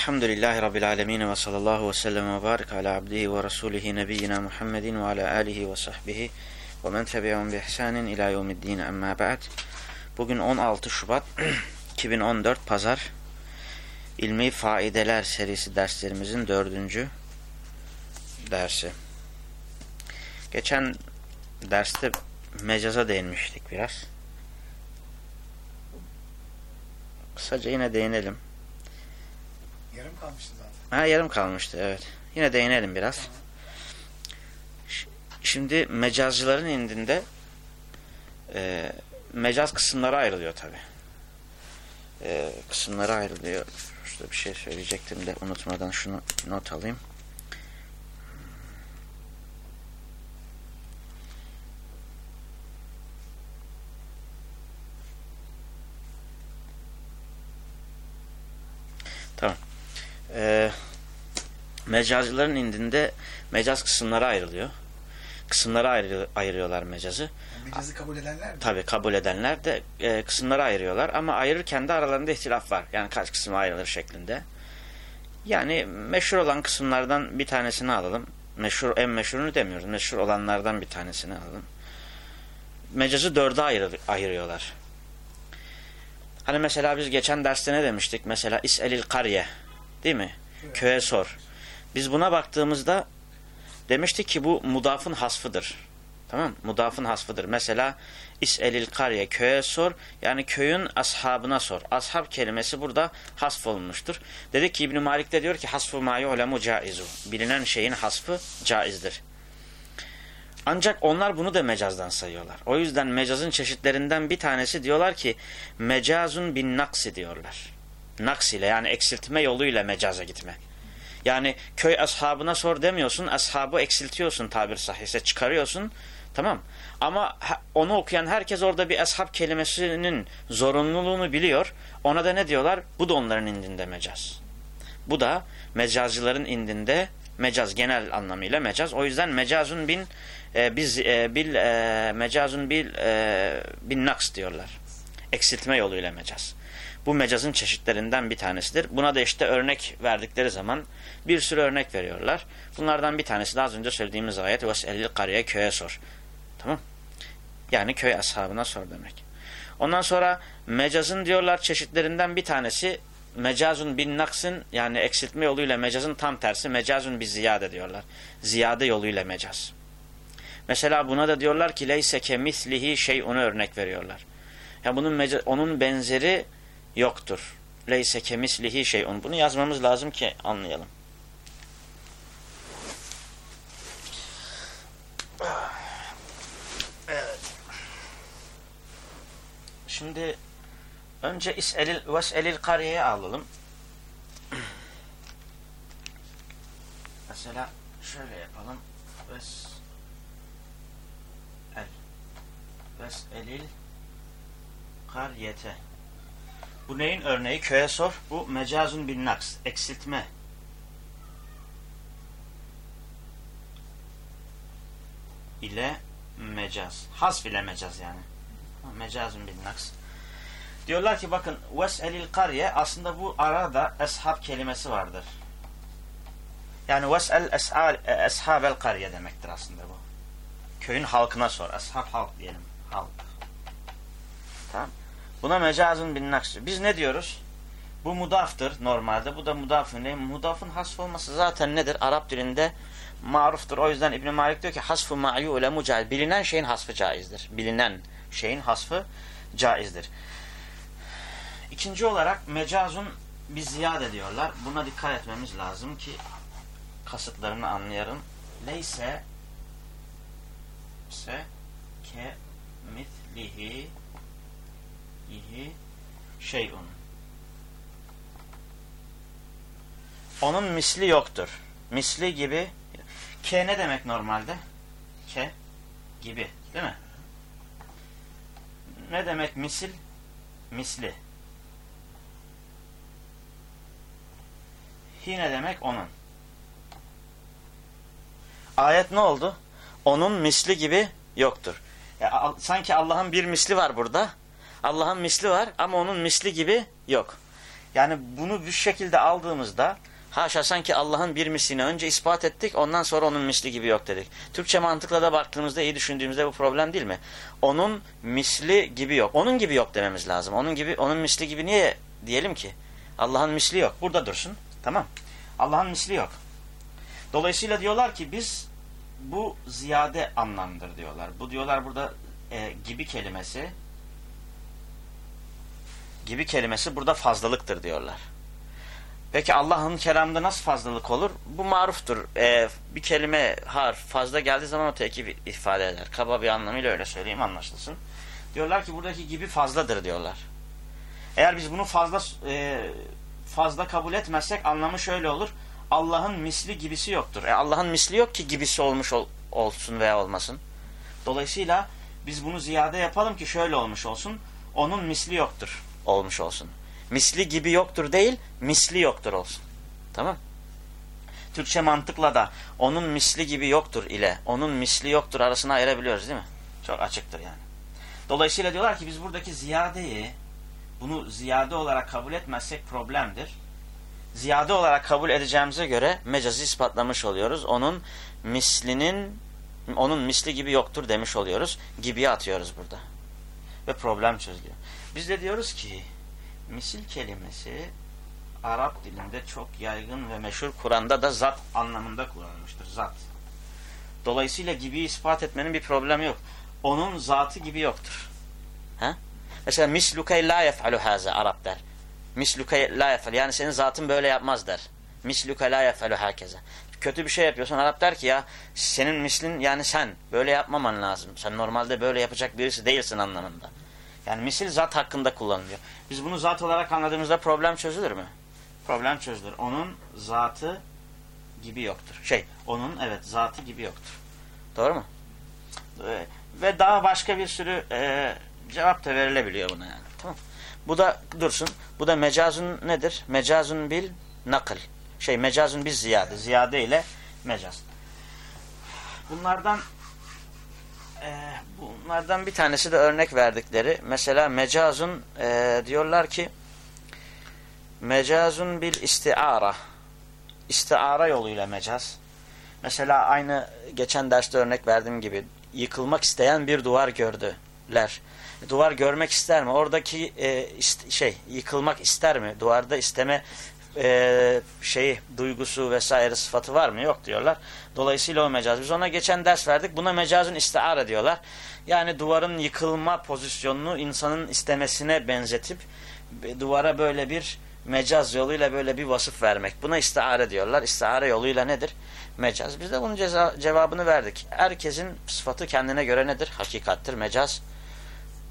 Elhamdülillahi Rabbil alemin ve sallallahu ve sellem ve barik ala abdihi ve rasulihi nebiyyina Muhammedin ve ala alihi ve sahbihi ve men tebi'un bi ihsanin ila yevmiddin emma ba'd. Bugün 16 Şubat 2014 Pazar İlmi Faideler serisi derslerimizin dördüncü dersi. Geçen derste mecaza değinmiştik biraz. Kısaca yine değinelim. Yarım kalmıştı zaten. Ha yarım kalmıştı evet. Yine değinelim biraz. Tamam. Şimdi mecazcıların indinde e, mecaz kısımlara ayrılıyor tabi. E, kısımlara ayrılıyor. Şurada bir şey söyleyecektim de unutmadan şunu not alayım. Tamam. E, mecazcıların indinde mecaz kısımlara ayrılıyor. Kısımlara ayrı, ayırıyorlar mecazı. Yani mecazı kabul edenler mi? Tabi kabul edenler de e, kısımlara ayırıyorlar ama ayırırken de aralarında ihtilaf var. Yani kaç kısma ayrılır şeklinde. Yani meşhur olan kısımlardan bir tanesini alalım. Meşhur, en meşhurunu demiyoruz. Meşhur olanlardan bir tanesini alalım. Mecazı dörde ayrı, ayırıyorlar. Hani mesela biz geçen derste ne demiştik? Mesela İs'elil kariye. Değil mi? Köye sor. Biz buna baktığımızda demiştik ki bu mudafın hasfıdır. Tamam Mudafın hasfıdır. Mesela İs'elil kariye köye sor. Yani köyün ashabına sor. Ashab kelimesi burada hasf olmuştur. Dedik ki İbn Malik de diyor ki hasfu ma yu'lemu caizu. Bilinen şeyin hasfı caizdir. Ancak onlar bunu da mecazdan sayıyorlar. O yüzden mecazın çeşitlerinden bir tanesi diyorlar ki mecazun bin naksi diyorlar. Naks ile yani eksiltme yoluyla mecaza gitme. Yani köy ashabına sor demiyorsun. Ashabı eksiltiyorsun tabir sahihse çıkarıyorsun. Tamam. Ama onu okuyan herkes orada bir ashab kelimesinin zorunluluğunu biliyor. Ona da ne diyorlar? Bu da onların indinde mecaz. Bu da mecazcıların indinde mecaz genel anlamıyla mecaz. O yüzden mecazun bin e, biz e, bil e, mecazun bil e, bin naks diyorlar. Eksiltme yoluyla mecaz. Bu mecazın çeşitlerinden bir tanesidir. Buna da işte örnek verdikleri zaman bir sürü örnek veriyorlar. Bunlardan bir tanesi de az önce söylediğimiz ayet وَسْأَلِّ قَرِيَ köye sor. Tamam. Yani köy ashabına sor demek. Ondan sonra mecazın diyorlar çeşitlerinden bir tanesi mecazun bin naksın yani eksiltme yoluyla mecazın tam tersi mecazun bir ziyade diyorlar. Ziyade yoluyla mecaz. Mesela buna da diyorlar ki leyse kemislihi şey onu örnek veriyorlar. Ya bunun meca- onun benzeri yoktur. Leyse kemislihi şeyun. Bunu yazmamız lazım ki anlayalım. Evet. Şimdi önce is'elil ves'elil kariyeyi alalım. Mesela şöyle yapalım. Ves el ves'elil kariyete. Bu neyin örneği? Köye sor. Bu mecazun bin naks. Eksiltme. ile mecaz. Hasf ile mecaz yani. Mecazun bin naks. Diyorlar ki bakın ves'elil kariye aslında bu arada eshab kelimesi vardır. Yani ves'el eshal- eshabel kariye demektir aslında bu. Köyün halkına sor. Ashab halk diyelim. Halk. Tamam. Buna mecazın bin naks. Biz ne diyoruz? Bu mudaftır normalde. Bu da mudafın. Ne? Mudafın hasf olması zaten nedir? Arap dilinde maruftur. O yüzden İbn Malik diyor ki hasfu ma'yule mucaiz. Bilinen şeyin hasfı caizdir. Bilinen şeyin hasfı caizdir. İkinci olarak mecazun bir ziyade diyorlar. Buna dikkat etmemiz lazım ki kasıtlarını anlayalım. Leyse se ke mitlihi ihi şeyun. Onun misli yoktur. Misli gibi ke ne demek normalde? Ke gibi, değil mi? Ne demek misil? Misli. Hi ne demek? Onun. Ayet ne oldu? Onun misli gibi yoktur. Ya, sanki Allah'ın bir misli var burada. Allah'ın misli var ama onun misli gibi yok. Yani bunu bir şekilde aldığımızda haşa sanki Allah'ın bir mislini önce ispat ettik ondan sonra onun misli gibi yok dedik. Türkçe mantıkla da baktığımızda iyi düşündüğümüzde bu problem değil mi? Onun misli gibi yok. Onun gibi yok dememiz lazım. Onun gibi onun misli gibi niye diyelim ki? Allah'ın misli yok. Burada dursun. Tamam. Allah'ın misli yok. Dolayısıyla diyorlar ki biz bu ziyade anlamdır diyorlar. Bu diyorlar burada e, gibi kelimesi gibi kelimesi burada fazlalıktır diyorlar. Peki Allah'ın kelamında nasıl fazlalık olur? Bu maruftur. Ee, bir kelime harf fazla geldiği zaman o tekip ifade eder. Kaba bir anlamıyla öyle söyleyeyim anlaşılsın. Diyorlar ki buradaki gibi fazladır diyorlar. Eğer biz bunu fazla e, fazla kabul etmezsek anlamı şöyle olur. Allah'ın misli gibisi yoktur. E, Allah'ın misli yok ki gibisi olmuş ol, olsun veya olmasın. Dolayısıyla biz bunu ziyade yapalım ki şöyle olmuş olsun. Onun misli yoktur olmuş olsun. Misli gibi yoktur değil, misli yoktur olsun. Tamam Türkçe mantıkla da onun misli gibi yoktur ile onun misli yoktur arasını ayırabiliyoruz değil mi? Çok açıktır yani. Dolayısıyla diyorlar ki biz buradaki ziyadeyi bunu ziyade olarak kabul etmezsek problemdir. Ziyade olarak kabul edeceğimize göre mecazı ispatlamış oluyoruz. Onun mislinin onun misli gibi yoktur demiş oluyoruz. Gibiye atıyoruz burada. Ve problem çözülüyor. Biz de diyoruz ki misil kelimesi Arap dilinde çok yaygın ve meşhur Kur'an'da da zat anlamında kullanılmıştır. Zat. Dolayısıyla gibi ispat etmenin bir problemi yok. Onun zatı gibi yoktur. Ha? Mesela misluke la yef'alu haza Arap der. Misluke la yef'al. Yani senin zatın böyle yapmaz der. Misluke la yef'alu herkese. Kötü bir şey yapıyorsun. Arap der ki ya senin mislin yani sen böyle yapmaman lazım. Sen normalde böyle yapacak birisi değilsin anlamında. Yani misil zat hakkında kullanılıyor. Biz bunu zat olarak anladığımızda problem çözülür mü? Problem çözülür. Onun zatı gibi yoktur. Şey, onun evet zatı gibi yoktur. Doğru mu? Ee, ve daha başka bir sürü e, cevap da verilebiliyor buna yani. Tamam. Bu da dursun. Bu da mecazun nedir? Mecazun bil nakıl. Şey mecazun bil ziyade. Ziyade ile mecaz. Bunlardan e, bunlardan bir tanesi de örnek verdikleri. Mesela mecazun e, diyorlar ki mecazun bil istiara. İstiara yoluyla mecaz. Mesela aynı geçen derste örnek verdiğim gibi yıkılmak isteyen bir duvar gördüler. Duvar görmek ister mi? Oradaki e, şey yıkılmak ister mi? Duvarda isteme e, şeyi duygusu vesaire sıfatı var mı? Yok diyorlar. Dolayısıyla o mecaz. Biz ona geçen ders verdik. Buna mecazın istiara diyorlar. Yani duvarın yıkılma pozisyonunu insanın istemesine benzetip duvara böyle bir mecaz yoluyla böyle bir vasıf vermek. Buna istiare diyorlar. İstiare yoluyla nedir? Mecaz. Biz de bunun ceza, cevabını verdik. Herkesin sıfatı kendine göre nedir? Hakikattir. Mecaz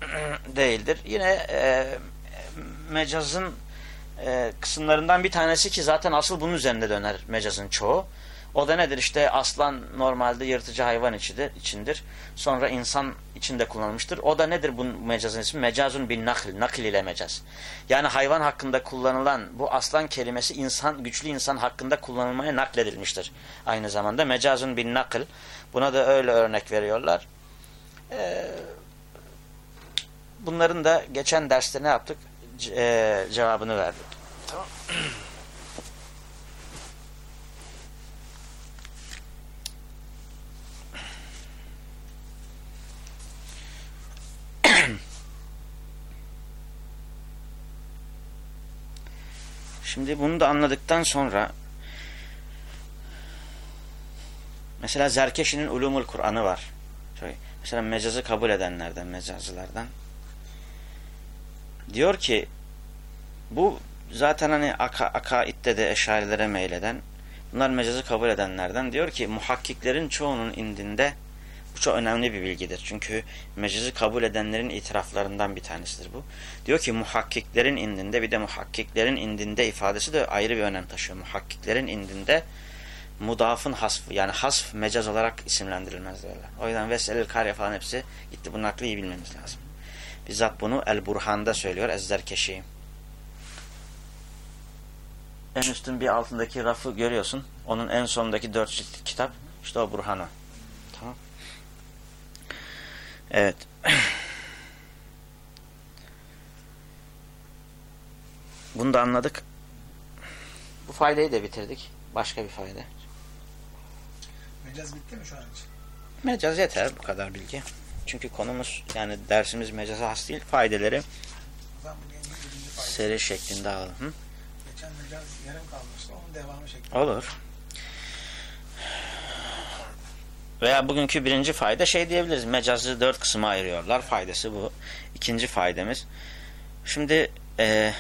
değildir. Yine e, mecazın e, kısımlarından bir tanesi ki zaten asıl bunun üzerinde döner mecazın çoğu. O da nedir? İşte aslan normalde yırtıcı hayvan içidir, içindir. Sonra insan içinde kullanılmıştır. O da nedir bu mecazın ismi? Mecazun bin nakil. Nakil ile mecaz. Yani hayvan hakkında kullanılan bu aslan kelimesi insan, güçlü insan hakkında kullanılmaya nakledilmiştir. Aynı zamanda mecazun bin nakil. Buna da öyle örnek veriyorlar. Ee, bunların da geçen derste ne yaptık? Ce e, cevabını verdik. Şimdi bunu da anladıktan sonra mesela Zerkeşi'nin Ulumul Kur'an'ı var. Mesela mecazı kabul edenlerden, mecazılardan. Diyor ki bu zaten hani aka, akaidde de eşarilere meyleden bunlar mecazı kabul edenlerden diyor ki muhakkiklerin çoğunun indinde bu çok önemli bir bilgidir. Çünkü mecazı kabul edenlerin itiraflarından bir tanesidir bu. Diyor ki muhakkiklerin indinde bir de muhakkiklerin indinde ifadesi de ayrı bir önem taşıyor. Muhakkiklerin indinde mudafın hasfı yani hasf mecaz olarak isimlendirilmez diyorlar. O yüzden veselil karya falan hepsi gitti. Bunun aklı iyi bilmemiz lazım. Bizzat bunu El Burhan'da söylüyor Ezzerkeşi. En üstün bir altındaki rafı görüyorsun. Onun en sonundaki dört ciltlik kitap işte o Burhan'a. Tamam. Evet. Bunu da anladık. Bu faydayı da bitirdik. Başka bir fayda. Mecaz bitti mi şu an için? Mecaz yeter bu kadar bilgi. Çünkü konumuz yani dersimiz mecaza has değil. Faydeleri fayda. seri şeklinde alalım. Hı? Geçen mecaz yarım kalmıştı. Onun devamı şeklinde. Olur. Veya bugünkü birinci fayda şey diyebiliriz. Mecazı dört kısma ayırıyorlar. Faydası bu. İkinci faydamız. Şimdi e,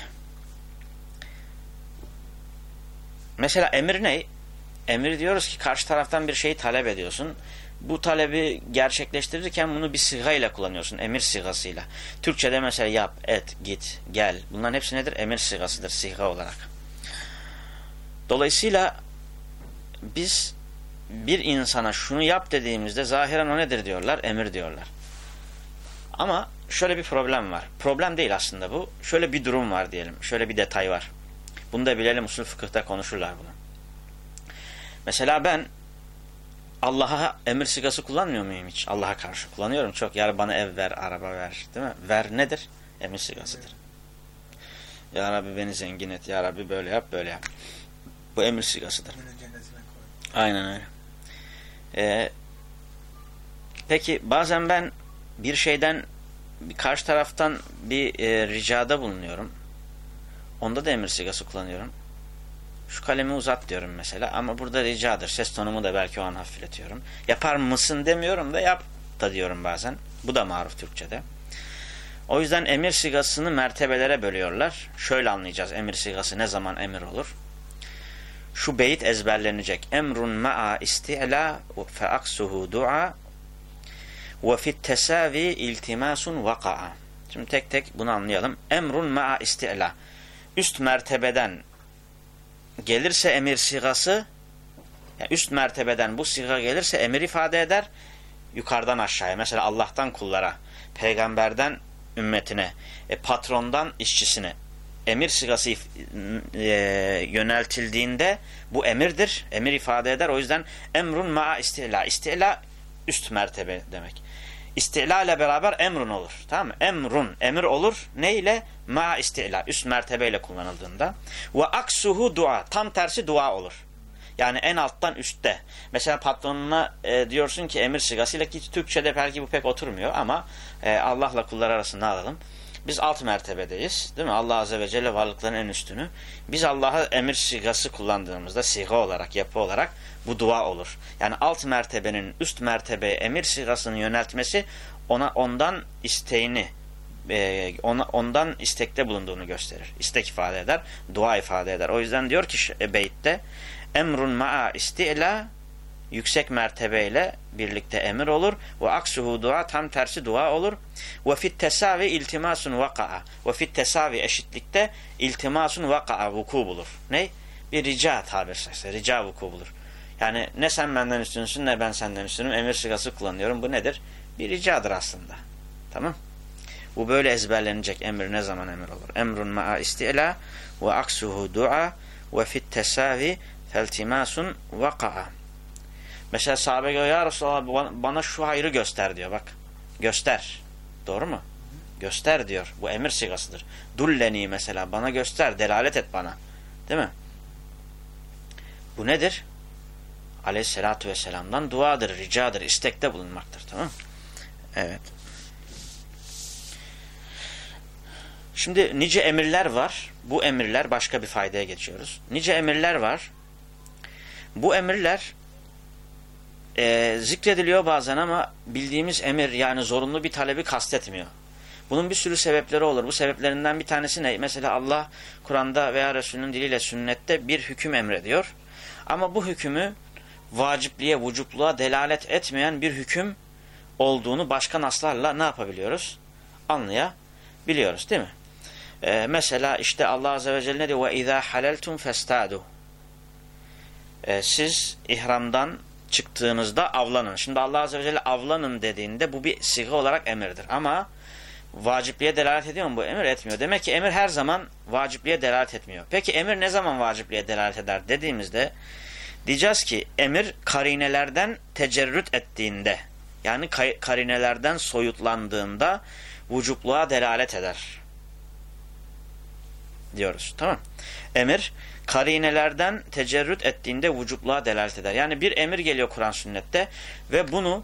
mesela emir ne? Emir diyoruz ki karşı taraftan bir şeyi talep ediyorsun. Bu talebi gerçekleştirirken bunu bir siga ile kullanıyorsun. Emir sigasıyla. Türkçe'de mesela yap, et, git, gel. Bunların hepsi nedir? Emir sigasıdır siga olarak. Dolayısıyla biz bir insana şunu yap dediğimizde zahiren o nedir diyorlar? Emir diyorlar. Ama şöyle bir problem var. Problem değil aslında bu. Şöyle bir durum var diyelim. Şöyle bir detay var. Bunu da bilelim usul fıkıhta konuşurlar bunu. Mesela ben Allah'a emir sigası kullanmıyor muyum hiç? Allah'a karşı kullanıyorum çok. Ya bana ev ver, araba ver. Değil mi? Ver nedir? Emir sigasıdır. Ya Rabbi beni zengin et. Ya Rabbi böyle yap, böyle yap. Bu emir sigasıdır. Aynen öyle. Ee, peki bazen ben bir şeyden karşı taraftan bir e, ricada bulunuyorum. Onda da emir sigası kullanıyorum. Şu kalemi uzat diyorum mesela ama burada ricadır. Ses tonumu da belki o an hafifletiyorum. Yapar mısın demiyorum da yap da diyorum bazen. Bu da maruf Türkçe'de. O yüzden emir sigasını mertebelere bölüyorlar. Şöyle anlayacağız emir sigası ne zaman emir olur şu beyit ezberlenecek. Emrun ma'a isti'la fe aksuhu du'a ve fit tesavi iltimasun vaka'a. Şimdi tek tek bunu anlayalım. Emrun ma'a isti'la. Üst mertebeden gelirse emir sigası yani üst mertebeden bu siga gelirse emir ifade eder. Yukarıdan aşağıya. Mesela Allah'tan kullara, peygamberden ümmetine, e, patrondan işçisine emir sigası e, yöneltildiğinde bu emirdir. Emir ifade eder. O yüzden emrun ma'a istila. İstila üst mertebe demek. İstila ile beraber emrun olur. Tamam mı? Emrun. Emir olur. Ne ile? Ma'a istila. Üst mertebeyle kullanıldığında. Ve aksuhu dua. Tam tersi dua olur. Yani en alttan üstte. Mesela patronuna e, diyorsun ki emir sigasıyla ki Türkçe'de belki bu pek oturmuyor ama e, Allah'la kullar arasında alalım. Biz alt mertebedeyiz. Değil mi? Allah Azze ve Celle varlıkların en üstünü. Biz Allah'a emir sigası kullandığımızda siga olarak, yapı olarak bu dua olur. Yani alt mertebenin üst mertebeye emir sigasını yöneltmesi ona ondan isteğini e, ona, ondan istekte bulunduğunu gösterir. İstek ifade eder, dua ifade eder. O yüzden diyor ki e, beytte emrun ma'a isti'la yüksek mertebeyle birlikte emir olur. Ve aksuhu dua tam tersi dua olur. Ve fit tesavi iltimasun vaka'a. Ve fit tesavi eşitlikte iltimasun vaka'a vuku bulur. Ne? Bir rica tabir sayısı. Rica vuku bulur. Yani ne sen benden üstünsün ne ben senden üstünüm. Emir sigası kullanıyorum. Bu nedir? Bir ricadır aslında. Tamam. Bu böyle ezberlenecek emir ne zaman emir olur? Emrun ma'a isti'la ve aksuhu dua ve fit tesavi feltimasun vaka'a. Mesela sahabe diyor ya Resulallah bana şu hayrı göster diyor bak. Göster. Doğru mu? Göster diyor. Bu emir sigasıdır. Dulleni mesela bana göster. Delalet et bana. Değil mi? Bu nedir? Aleyhissalatu vesselam'dan duadır, ricadır, istekte bulunmaktır. Tamam Evet. Şimdi nice emirler var. Bu emirler başka bir faydaya geçiyoruz. Nice emirler var. Bu emirler e, zikrediliyor bazen ama bildiğimiz emir yani zorunlu bir talebi kastetmiyor. Bunun bir sürü sebepleri olur. Bu sebeplerinden bir tanesi ne? Mesela Allah Kur'an'da veya Resulünün diliyle sünnette bir hüküm emrediyor. Ama bu hükmü vacipliğe, vücupluğa delalet etmeyen bir hüküm olduğunu başka naslarla ne yapabiliyoruz? Anlayabiliyoruz değil mi? Ee, mesela işte Allah Azze ve Celle ne diyor? وَاِذَا حَلَلْتُمْ فَاسْتَادُوا ee, Siz ihramdan çıktığınızda avlanın. Şimdi Allah Azze ve Celle avlanın dediğinde bu bir siga olarak emirdir. Ama vacipliğe delalet ediyor mu bu? Emir etmiyor. Demek ki emir her zaman vacipliğe delalet etmiyor. Peki emir ne zaman vacipliğe delalet eder dediğimizde diyeceğiz ki emir karinelerden tecerrüt ettiğinde yani karinelerden soyutlandığında vücupluğa delalet eder. diyoruz. Tamam. Emir karinelerden tecerrüt ettiğinde vücutluğa delalet eder. Yani bir emir geliyor Kur'an sünnette ve bunu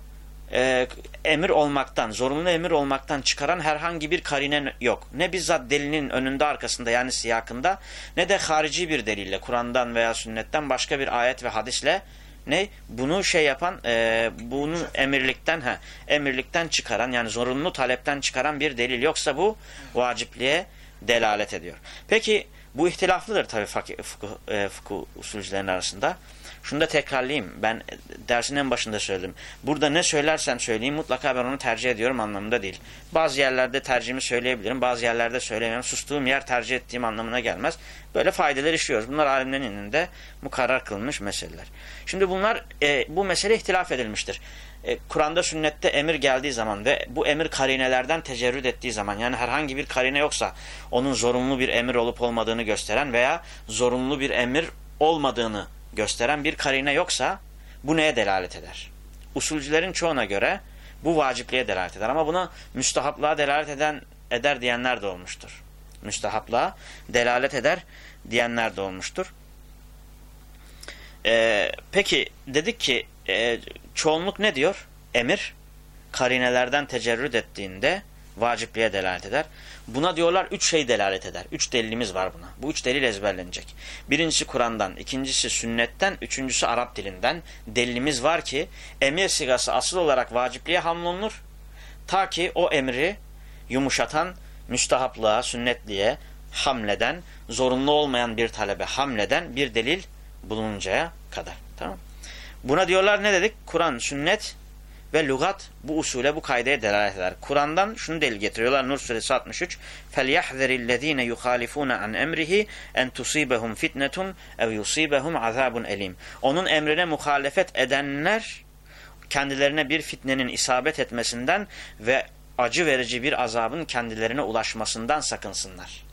e, emir olmaktan, zorunlu emir olmaktan çıkaran herhangi bir karine yok. Ne bizzat delinin önünde arkasında yani siyakında ne de harici bir delille Kur'an'dan veya sünnetten başka bir ayet ve hadisle ne bunu şey yapan e, bunu emirlikten ha emirlikten çıkaran yani zorunlu talepten çıkaran bir delil yoksa bu vacipliğe delalet ediyor. Peki bu ihtilaflıdır tabii fıkıh, fıkıh, e, fıkıh usulcülerin arasında. Şunu da tekrarlayayım. Ben dersin en başında söyledim. Burada ne söylersem söyleyeyim mutlaka ben onu tercih ediyorum anlamında değil. Bazı yerlerde tercihimi söyleyebilirim. Bazı yerlerde söyleyemem. Sustuğum yer tercih ettiğim anlamına gelmez. Böyle faydeler işliyoruz. Bunlar alimlerin önünde mukarrar kılınmış meseleler. Şimdi bunlar e, bu mesele ihtilaf edilmiştir. E, Kur'an'da sünnette emir geldiği zaman ve bu emir karinelerden tecerrüt ettiği zaman yani herhangi bir karine yoksa onun zorunlu bir emir olup olmadığını gösteren veya zorunlu bir emir olmadığını gösteren bir karine yoksa bu neye delalet eder? Usulcülerin çoğuna göre bu vacipliğe delalet eder. Ama buna müstahaplığa delalet eden eder diyenler de olmuştur. Müstahaplığa delalet eder diyenler de olmuştur. Ee, peki dedik ki e, çoğunluk ne diyor? Emir karinelerden tecerrüt ettiğinde vacipliğe delalet eder. Buna diyorlar üç şey delalet eder. Üç delilimiz var buna. Bu üç delil ezberlenecek. Birincisi Kur'an'dan, ikincisi sünnetten, üçüncüsü Arap dilinden delilimiz var ki emir sigası asıl olarak vacipliğe hamlolunur. Ta ki o emri yumuşatan müstahaplığa, sünnetliğe hamleden, zorunlu olmayan bir talebe hamleden bir delil bulununcaya kadar. Tamam Buna diyorlar ne dedik? Kur'an, sünnet ve lügat bu usule, bu kaideye delalet eder. Kur'an'dan şunu delil getiriyorlar. Nur suresi 63. فَلْيَحْذَرِ الَّذ۪ينَ يُخَالِفُونَ عَنْ اَمْرِهِ اَنْ تُصِيبَهُمْ فِتْنَةٌ اَوْ يُصِيبَهُمْ عَذَابٌ elim. Onun emrine muhalefet edenler kendilerine bir fitnenin isabet etmesinden ve acı verici bir azabın kendilerine ulaşmasından sakınsınlar.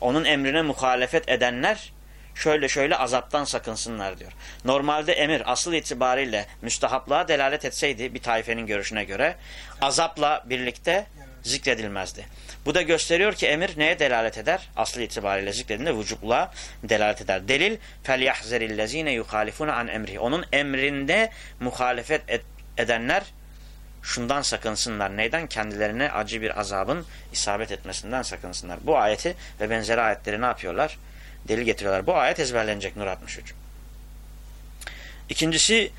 Onun emrine muhalefet edenler şöyle şöyle azaptan sakınsınlar diyor. Normalde emir asıl itibariyle müstahaplığa delalet etseydi bir taifenin görüşüne göre azapla birlikte zikredilmezdi. Bu da gösteriyor ki emir neye delalet eder? Asıl itibariyle zikredildiğinde vücubluğa delalet eder. Delil فَلْيَحْزَرِ الَّذ۪ينَ يُخَالِفُونَ an emri. Onun emrinde muhalefet et, edenler şundan sakınsınlar. Neyden? Kendilerine acı bir azabın isabet etmesinden sakınsınlar. Bu ayeti ve benzeri ayetleri ne yapıyorlar? Delil getiriyorlar. Bu ayet ezberlenecek Nur 63. İkincisi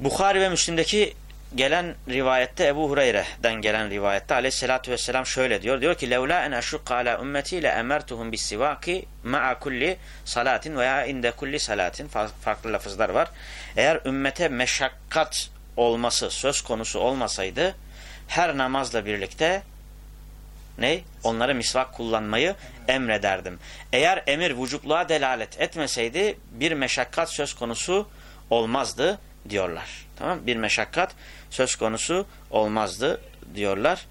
Bukhari ve Müslim'deki gelen rivayette Ebu Hureyre'den gelen rivayette aleyhissalatü vesselam şöyle diyor. Diyor ki eşukka ala ümmeti le emertuhum bis sivaki ma'a kulli salatin veya inde kulli salatin farklı lafızlar var. Eğer ümmete meşakkat olması söz konusu olmasaydı her namazla birlikte ne? Onlara misvak kullanmayı emrederdim. Eğer emir vücutluğa delalet etmeseydi bir meşakkat söz konusu olmazdı diyorlar. Tamam Bir meşakkat söz konusu olmazdı diyorlar.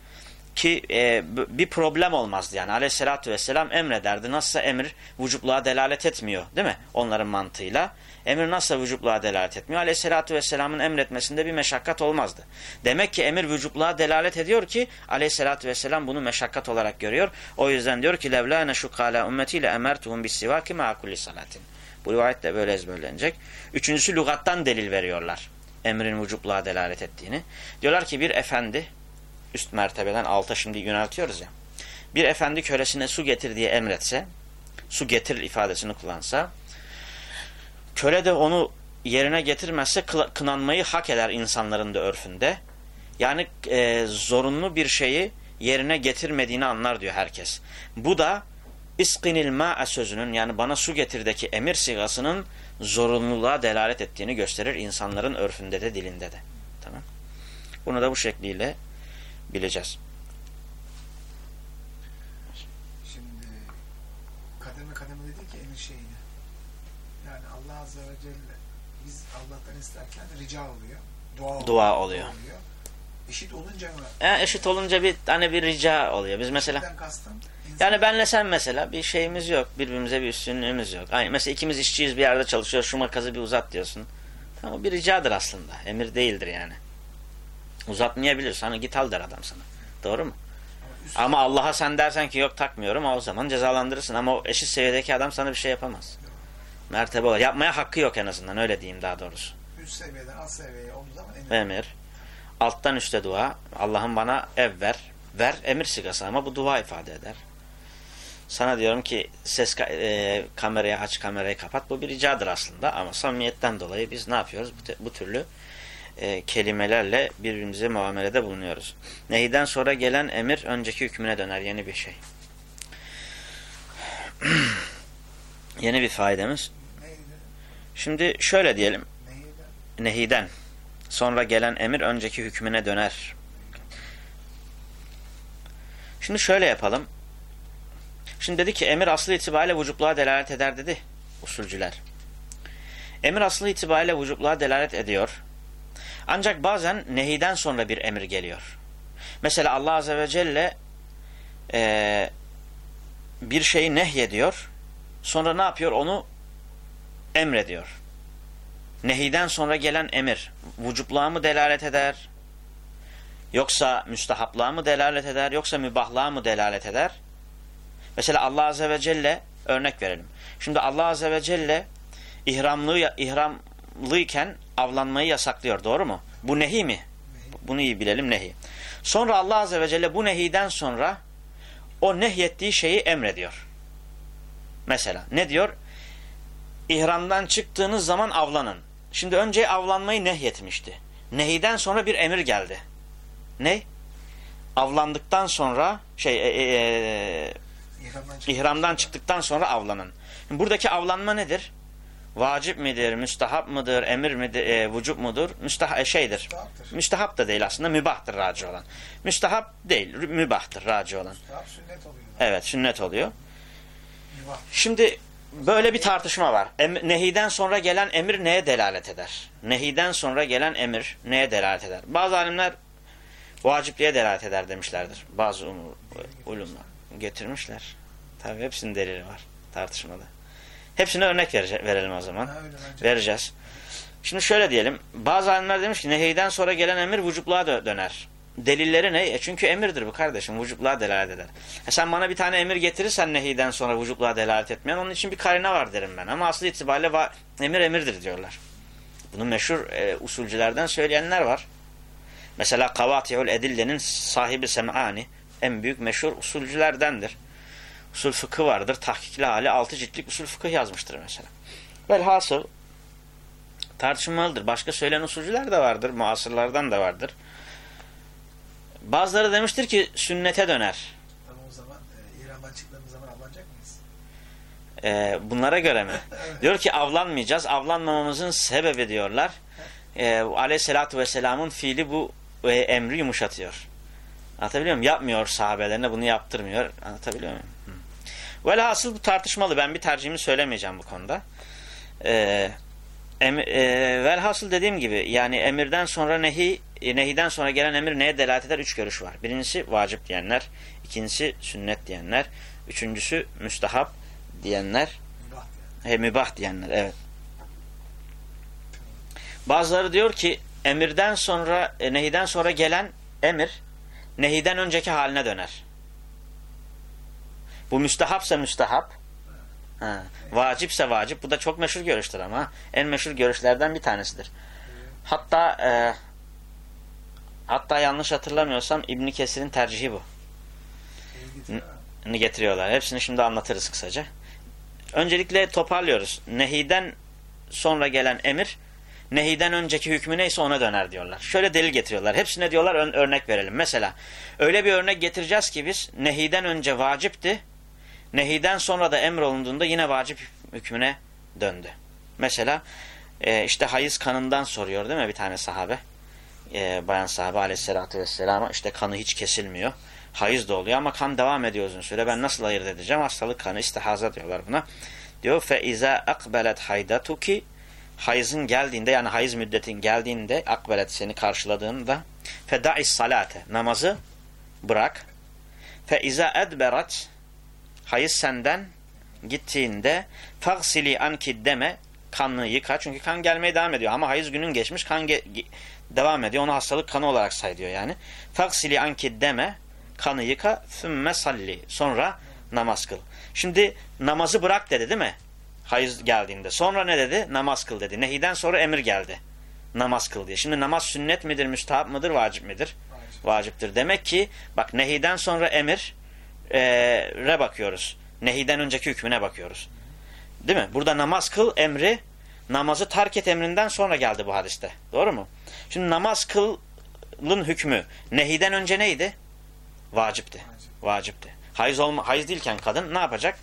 Ki e, bir problem olmazdı yani. Aleyhissalatü vesselam emrederdi. Nasılsa emir vücutluğa delalet etmiyor değil mi? Onların mantığıyla. Emir nasıl vücutluğa delalet etmiyor? Aleyhissalatü vesselamın emretmesinde bir meşakkat olmazdı. Demek ki emir vücutluğa delalet ediyor ki aleyhissalatü vesselam bunu meşakkat olarak görüyor. O yüzden diyor ki levlâ neşukkâlâ ümmetiyle emertuhum bissivâki mâ kulli salatin. Bu rivayet de böyle ezberlenecek. Üçüncüsü lügattan delil veriyorlar. Emrin vücutluğa delalet ettiğini. Diyorlar ki bir efendi üst mertebeden alta şimdi yöneltiyoruz ya. Bir efendi kölesine su getir diye emretse, su getir ifadesini kullansa, köle de onu yerine getirmezse kınanmayı hak eder insanların da örfünde. Yani e, zorunlu bir şeyi yerine getirmediğini anlar diyor herkes. Bu da iskinil ma'e sözünün yani bana su getirdeki emir sigasının zorunluluğa delalet ettiğini gösterir insanların örfünde de dilinde de. Tamam. Bunu da bu şekliyle bileceğiz. Şimdi kademe kademe dedi ki emir şeyini. Yani Allah Azze ve Celle biz Allah'tan isterken rica oluyor. Dua, dua oluyor. oluyor. Eşit olunca mı? E, eşit olunca bir tane bir rica oluyor. Biz mesela kastım, yani benle sen mesela bir şeyimiz yok. Birbirimize bir üstünlüğümüz yok. Aynı mesela ikimiz işçiyiz bir yerde çalışıyoruz. Şu makası bir uzat diyorsun. Tamam bir ricadır aslında. Emir değildir yani. Uzatmayabilirsin. Hani git al der adam sana. Doğru mu? Ama Allah'a sen dersen ki yok takmıyorum o zaman cezalandırırsın. Ama o eşit seviyedeki adam sana bir şey yapamaz. Mertebe olarak. Yapmaya hakkı yok en azından öyle diyeyim daha doğrusu. üst seviyeden alt seviyeye olduğu zaman emir. Emir. Alttan üste dua. Allah'ım bana ev ver. Ver emir sigası ama bu dua ifade eder. Sana diyorum ki ses ka e, kamerayı aç kamerayı kapat. Bu bir ricadır aslında ama samimiyetten dolayı biz ne yapıyoruz? Bu, bu türlü e, kelimelerle birbirimize muamelede bulunuyoruz. Nehiden sonra gelen emir önceki hükmüne döner. Yeni bir şey. Yeni bir faydamız. Şimdi şöyle diyelim. Nehiden sonra gelen emir önceki hükmüne döner. Şimdi şöyle yapalım. Şimdi dedi ki emir aslı itibariyle vücubluğa delalet eder dedi usulcüler. Emir aslı itibariyle vücubluğa delalet ediyor. Ancak bazen nehiden sonra bir emir geliyor. Mesela Allah Azze ve Celle eee, bir şeyi nehyediyor. Sonra ne yapıyor? Onu emrediyor. Nehiden sonra gelen emir vücubluğa mı delalet eder? Yoksa müstahaplığa mı delalet eder? Yoksa mübahlığa mı delalet eder? Mesela Allah Azze ve Celle örnek verelim. Şimdi Allah Azze ve Celle ihramlı, ihramlıyken avlanmayı yasaklıyor. Doğru mu? Bu nehi mi? Bunu iyi bilelim nehi. Sonra Allah Azze ve Celle bu nehiden sonra o nehyettiği şeyi emrediyor. Mesela ne diyor? İhramdan çıktığınız zaman avlanın. Şimdi önce avlanmayı nehyetmişti. Nehiden sonra bir emir geldi. Ne? Avlandıktan sonra şey e, e, e, İhramdan çık. ihramdan çıktıktan sonra avlanın. Şimdi buradaki avlanma nedir? Vacip midir, müstahap mıdır, emir midir, e, vücub mudur? Müstah e, şeydir. Müstahaptır. Müstahap da değil aslında, mübahtır raci olan. Müstahap değil, mübahtır raci olan. Müstahap sünnet oluyor. Evet, sünnet oluyor. Şimdi böyle bir tartışma var. Em- nehiden sonra gelen emir neye delalet eder? Nehiden sonra gelen emir neye delalet eder? Bazı alimler vacipliğe delalet eder demişlerdir. Bazı umur, ulumlar getirmişler. Tabii hepsinin delili var tartışmada. Hepsine örnek verece- verelim o zaman. Ha. Vereceğiz. Şimdi şöyle diyelim. Bazı alimler demiş ki nehiden sonra gelen emir vücubluğa dö- döner. Delilleri ne? E çünkü emirdir bu kardeşim. Vücubluğa delalet eder. E sen bana bir tane emir getirirsen nehiden sonra vücubluğa delalet etmeyen onun için bir karine var derim ben. Ama aslı itibariyle emir emirdir diyorlar. Bunu meşhur e, usulcülerden söyleyenler var. Mesela Kavati'ül Edille'nin sahibi Sem'ani en büyük meşhur usulcülerdendir. Usul fıkı vardır. Tahkikli hali altı ciltlik usul fıkıh yazmıştır mesela. Velhasıl tartışılmalıdır. Başka söyleyen usulcüler de vardır. Muasırlardan da vardır. Bazıları demiştir ki sünnete döner. Ama o zaman e, İran'dan çıktığımız zaman avlanacak mıyız? Ee, bunlara göre mi? Diyor ki avlanmayacağız. Avlanmamamızın sebebi diyorlar. Ee, Aleyhisselatü Vesselam'ın fiili bu e, emri yumuşatıyor. Anlatabiliyor muyum? Yapmıyor sahabelerine bunu yaptırmıyor. Anlatabiliyor muyum? Hı. Velhasıl bu tartışmalı. Ben bir tercihimi söylemeyeceğim bu konuda. Ee, em, e, velhasıl dediğim gibi yani emirden sonra nehi e, nehiden sonra gelen emir neye delalet eder? Üç görüş var. Birincisi vacip diyenler. ikincisi sünnet diyenler. Üçüncüsü müstahap diyenler. Mübah. He, mübah diyenler evet. Bazıları diyor ki emirden sonra e, nehiden sonra gelen emir nehiden önceki haline döner. Bu müstehapsa müstehap. Ha, vacipse vacip. Bu da çok meşhur görüştür ama. En meşhur görüşlerden bir tanesidir. Hatta e, hatta yanlış hatırlamıyorsam İbn Kesir'in tercihi bu. Ni getiriyorlar. Hepsini şimdi anlatırız kısaca. Öncelikle toparlıyoruz. Nehiden sonra gelen emir nehiden önceki hükmü neyse ona döner diyorlar. Şöyle delil getiriyorlar. Hepsine diyorlar örnek verelim. Mesela öyle bir örnek getireceğiz ki biz nehiden önce vacipti. Nehiden sonra da emrolunduğunda yine vacip hükmüne döndü. Mesela e, işte hayız kanından soruyor değil mi bir tane sahabe? E, bayan sahabe aleyhissalatü vesselama işte kanı hiç kesilmiyor. Hayız da oluyor ama kan devam ediyor uzun süre. Ben nasıl ayırt edeceğim? Hastalık kanı istihaza diyorlar buna. Diyor fe iza akbelet haydatuki hayızın geldiğinde yani hayız müddetin geldiğinde akbelet seni karşıladığında feda'is salate namazı bırak fe iza edberat hayız senden gittiğinde fagsili anki deme kanını yıka. Çünkü kan gelmeye devam ediyor. Ama hayız günün geçmiş kan ge- devam ediyor. Onu hastalık kanı olarak say diyor yani. Fagsili anki deme kanı yıka, fümme salli. Sonra namaz kıl. Şimdi namazı bırak dedi değil mi? Hayız geldiğinde. Sonra ne dedi? Namaz kıl dedi. Nehiden sonra emir geldi. Namaz kıl diye. Şimdi namaz sünnet midir, müstahap mıdır, vacip midir? Vacip. Vaciptir. Demek ki bak nehiden sonra emir e, re bakıyoruz. Nehiden önceki hükmüne bakıyoruz. Değil mi? Burada namaz kıl emri namazı terk et emrinden sonra geldi bu hadiste. Doğru mu? Şimdi namaz kılın hükmü nehiden önce neydi? Vacipti. Vacip. Vacipti. Hayız, olma, hayız değilken kadın ne yapacak?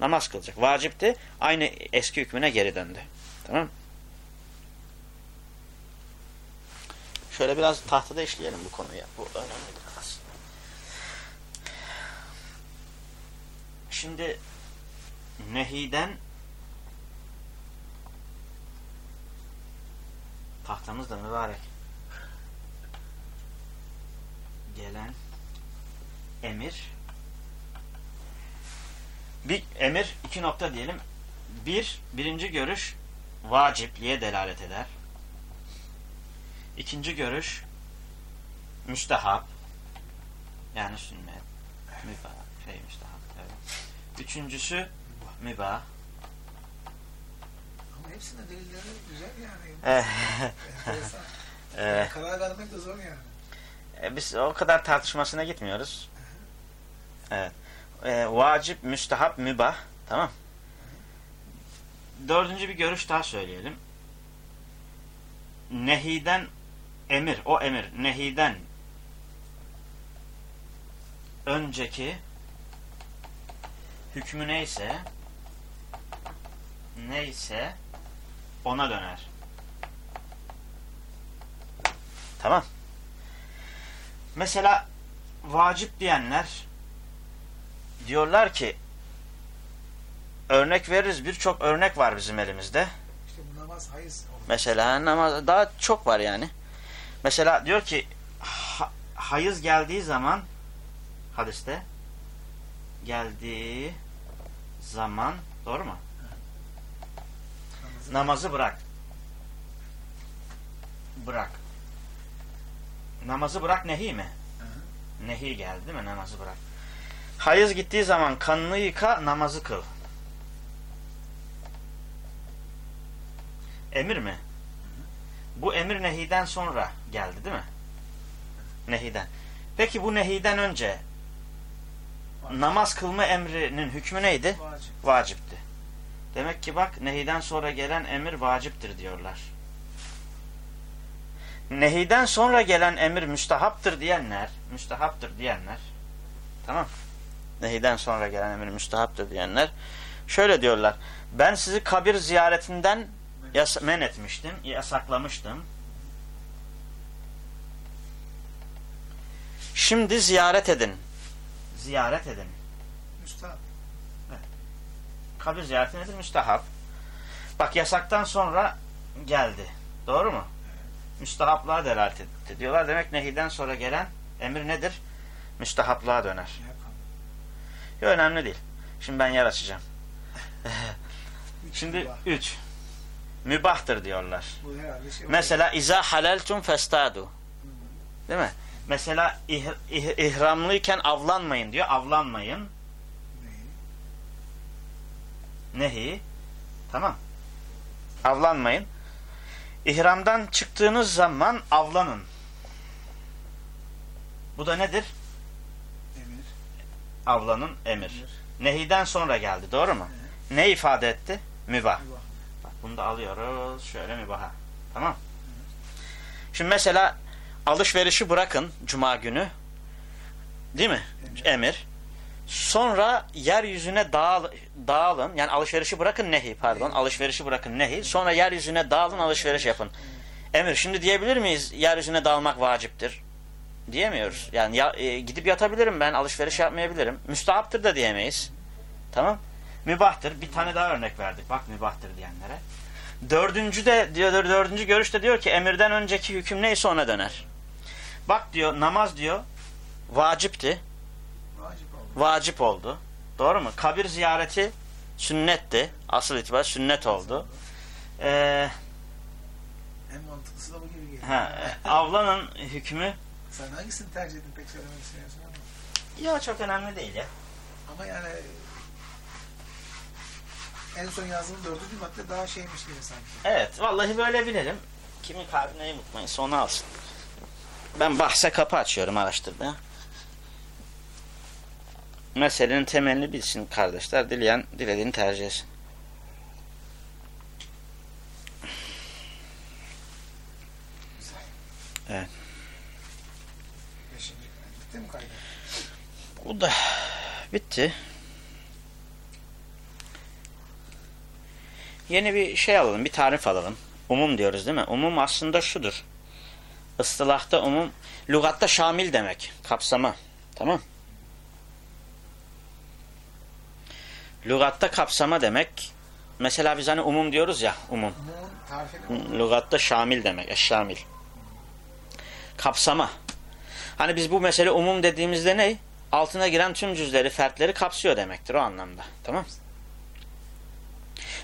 Namaz kılacak. Vacipti. Aynı eski hükmüne geri döndü. Tamam? Şöyle biraz tahtada işleyelim bu konuyu. Bu önemli biraz. Şimdi nehiden tahtamız da mübarek. Gelen emir bir emir iki nokta diyelim. Bir, birinci görüş vacipliğe delalet eder. İkinci görüş müstehap yani sünnet mübah şey müstehap evet. Üçüncüsü mübah hepsinin delilleri güzel yani. Eh, Karar vermek de zor yani. e, biz o kadar tartışmasına gitmiyoruz. Evet. E, vacip, müstehap, mübah. Tamam. Dördüncü bir görüş daha söyleyelim. Nehiden emir, o emir, nehiden önceki hükmü neyse neyse ona döner. Tamam. Mesela vacip diyenler diyorlar ki örnek veririz birçok örnek var bizim elimizde. İşte bu namaz hayız. Mesela namaz daha çok var yani. Mesela diyor ki ha- hayız geldiği zaman hadiste geldiği zaman doğru mu? Namazı bırak. Bırak. Namazı bırak nehi mi? Hı. Nehi geldi değil mi? Namazı bırak. Hayız gittiği zaman kanını yıka, namazı kıl. Emir mi? Bu emir nehiden sonra geldi değil mi? Nehiden. Peki bu nehiden önce Vacip. namaz kılma emrinin hükmü neydi? Vacip. Vacipti. Demek ki bak nehiden sonra gelen emir vaciptir diyorlar. Nehiden sonra gelen emir müstahaptır diyenler, müstahaptır diyenler, tamam Nehiden sonra gelen emir müstahaptır diyenler, şöyle diyorlar, ben sizi kabir ziyaretinden yas men etmiştim, yasaklamıştım. Şimdi ziyaret edin. Ziyaret edin. Müstahap. Kabir ziyareti nedir? Müstahap. Bak yasaktan sonra geldi. Doğru mu? Müstahaplığa delalet etti. Diyorlar demek nehiden sonra gelen emir nedir? Müstahaplığa döner. Yok önemli değil. Şimdi ben yer açacağım. Şimdi üç. Mübahtır diyorlar. Şey Mesela iza haleltum festadu. Değil mi? Mesela ih- ih- ihramlıyken avlanmayın diyor. Avlanmayın. Nehi. Tamam. Avlanmayın. İhramdan çıktığınız zaman avlanın. Bu da nedir? Emir. Avlanın emir. Emir. Nehiden sonra geldi. Doğru mu? Ne ifade etti? Mübah. Mübah. Bak bunu da alıyoruz. Şöyle mübaha. Tamam. Şimdi mesela alışverişi bırakın cuma günü. Değil mi? Emir. Emir. Sonra yeryüzüne dağıl, dağılın. Yani alışverişi bırakın nehi pardon. Alışverişi bırakın nehi. Sonra yeryüzüne dağılın alışveriş yapın. Emir. Şimdi diyebilir miyiz yeryüzüne dağılmak vaciptir? Diyemiyoruz. Yani ya, e, gidip yatabilirim ben alışveriş yapmayabilirim. Müstahaptır da diyemeyiz. Tamam. Mübahtır. Bir tane daha örnek verdik. Bak mübahtır diyenlere. Dördüncü de diyor dördüncü görüşte diyor ki emirden önceki hüküm neyse ona döner. Bak diyor namaz diyor vacipti. Vacip oldu. Doğru mu? Kabir ziyareti sünnetti. Asıl itibar sünnet oldu. Ee, En mantıklısı da bu gibi geliyor. ha, e, avlanın hükmü Sen hangisini tercih ettin pek söylemek istiyorsun ama. Ya çok önemli değil ya. Ama yani en son yazdığım dördüncü madde daha şeymiş gibi sanki. Evet, vallahi böyle bilelim. Kimin kalbi neyi mutmaysa onu alsın. Ben bahse kapı açıyorum araştırmaya. Meselenin temelini bilsin kardeşler. Dileyen dilediğini tercih etsin. Evet. Bu da bitti. Yeni bir şey alalım, bir tarif alalım. Umum diyoruz değil mi? Umum aslında şudur. Istılahta umum, lügatta şamil demek, kapsama. Tamam. Lügatta kapsama demek. Mesela biz hani umum diyoruz ya, umum. Lügatta şamil demek, eşşamil. Kapsama. Hani biz bu mesele umum dediğimizde ne? Altına giren tüm cüzleri, fertleri kapsıyor demektir o anlamda. Tamam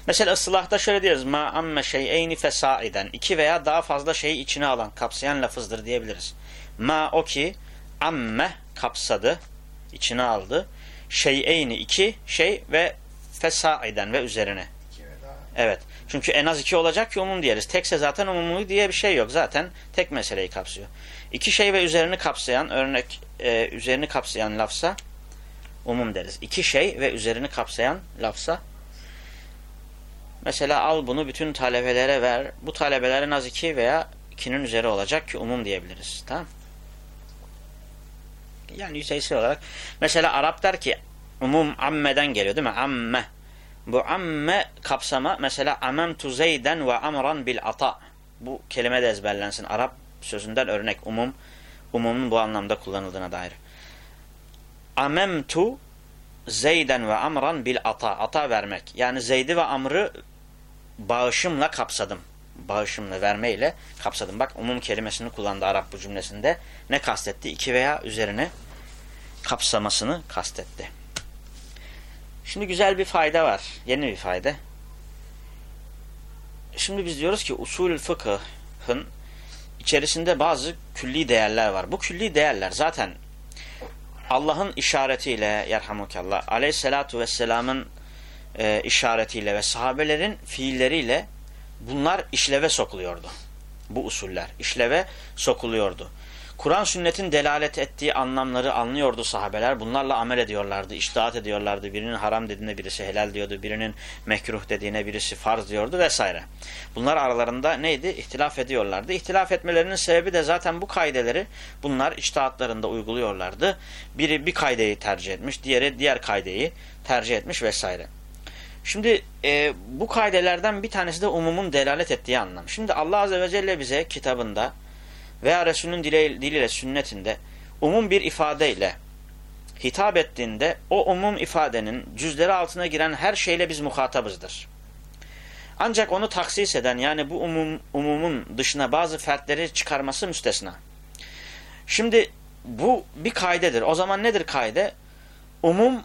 Mesela ıslahta şöyle diyoruz. Ma amme şey'eyni fesaiden. iki veya daha fazla şeyi içine alan, kapsayan lafızdır diyebiliriz. Ma o ki amme kapsadı, içine aldı. Şey'eyni iki şey ve fesaiden ve üzerine. Evet. Çünkü en az iki olacak ki umum diyeriz. Tekse zaten umumu diye bir şey yok. Zaten tek meseleyi kapsıyor. İki şey ve üzerini kapsayan örnek e, üzerini kapsayan lafsa umum deriz. İki şey ve üzerini kapsayan lafsa mesela al bunu bütün talebelere ver. Bu talebeler en az iki veya ikinin üzeri olacak ki umum diyebiliriz. Tamam Yani yüzeysel olarak mesela Arap der ki umum ammeden geliyor değil mi? Amme. Bu amme kapsama mesela amemtu zeyden ve amran bil ata. Bu kelime de ezberlensin. Arap sözünden örnek umum. Umumun bu anlamda kullanıldığına dair. Amemtu zeyden ve amran bil ata. Ata vermek. Yani Zeyd'i ve Amr'ı bağışımla kapsadım. Bağışımla vermeyle kapsadım. Bak umum kelimesini kullandı Arap bu cümlesinde. Ne kastetti? İki veya üzerine kapsamasını kastetti. Şimdi güzel bir fayda var. Yeni bir fayda. Şimdi biz diyoruz ki usulü fıkıhın içerisinde bazı külli değerler var. Bu külli değerler zaten Allah'ın işaretiyle yerhamukallah aleyhissalatu vesselamın e, işaretiyle ve sahabelerin fiilleriyle bunlar işleve sokuluyordu. Bu usuller işleve sokuluyordu. Kur'an sünnetin delalet ettiği anlamları anlıyordu sahabeler. Bunlarla amel ediyorlardı, iştahat ediyorlardı. Birinin haram dediğine birisi helal diyordu. Birinin mekruh dediğine birisi farz diyordu vesaire. Bunlar aralarında neydi? İhtilaf ediyorlardı. İhtilaf etmelerinin sebebi de zaten bu kaideleri bunlar iştahatlarında uyguluyorlardı. Biri bir kaideyi tercih etmiş, diğeri diğer kaideyi tercih etmiş vesaire. Şimdi e, bu kaidelerden bir tanesi de umumun delalet ettiği anlam. Şimdi Allah Azze ve Celle bize kitabında veya diliyle, diliyle sünnetinde umum bir ifadeyle hitap ettiğinde o umum ifadenin cüzleri altına giren her şeyle biz muhatabızdır. Ancak onu taksis eden yani bu umum, umumun dışına bazı fertleri çıkarması müstesna. Şimdi bu bir kaydedir. O zaman nedir kayde? Umum,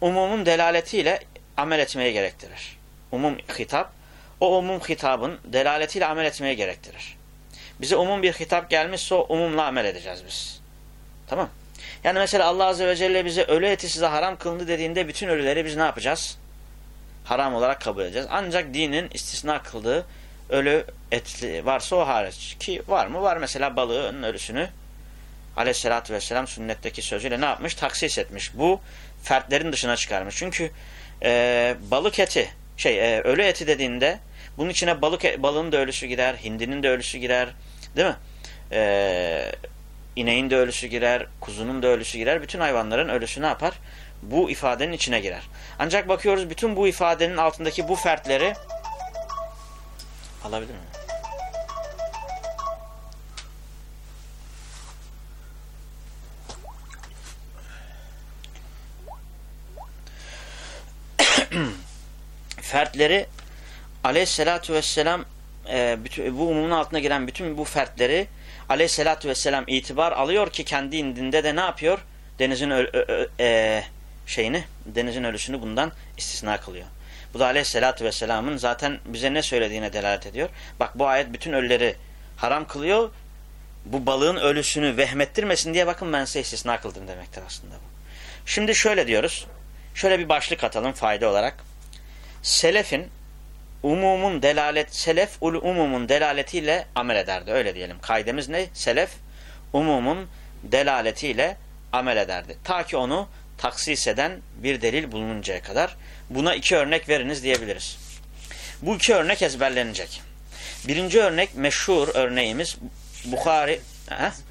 umumun delaletiyle amel etmeye gerektirir. Umum hitap, o umum hitabın delaletiyle amel etmeye gerektirir. Bize umum bir hitap gelmişse o umumla amel edeceğiz biz. Tamam. Yani mesela Allah Azze ve Celle bize ölü eti size haram kılındı dediğinde bütün ölüleri biz ne yapacağız? Haram olarak kabul edeceğiz. Ancak dinin istisna kıldığı ölü etli varsa o hariç. Ki var mı? Var mesela balığın ölüsünü aleyhissalatü vesselam sünnetteki sözüyle ne yapmış? Taksis etmiş. Bu fertlerin dışına çıkarmış. Çünkü e, balık eti şey e, ölü eti dediğinde bunun içine balık e, balığın da ölüsü girer, hindinin de ölüsü girer. Değil mi? Ee, ineğin de ölüsü girer, kuzunun da ölüsü girer. Bütün hayvanların ölüsü ne yapar? Bu ifadenin içine girer. Ancak bakıyoruz bütün bu ifadenin altındaki bu fertleri alabilir miyim? fertleri aleyhissalatu vesselam e, bütün, bu umumun altına giren bütün bu fertleri aleyhissalatü vesselam itibar alıyor ki kendi indinde de ne yapıyor? Denizin ö, ö, e, şeyini, denizin ölüsünü bundan istisna kılıyor. Bu da aleyhissalatü vesselamın zaten bize ne söylediğine delalet ediyor. Bak bu ayet bütün ölüleri haram kılıyor. Bu balığın ölüsünü vehmettirmesin diye bakın ben size istisna kıldım demektir aslında bu. Şimdi şöyle diyoruz. Şöyle bir başlık atalım fayda olarak. Selefin umumun delalet selef ul umumun delaletiyle amel ederdi. Öyle diyelim. Kaidemiz ne? Selef umumun delaletiyle amel ederdi. Ta ki onu taksis eden bir delil bulununcaya kadar. Buna iki örnek veriniz diyebiliriz. Bu iki örnek ezberlenecek. Birinci örnek meşhur örneğimiz Bukhari. Meselesi.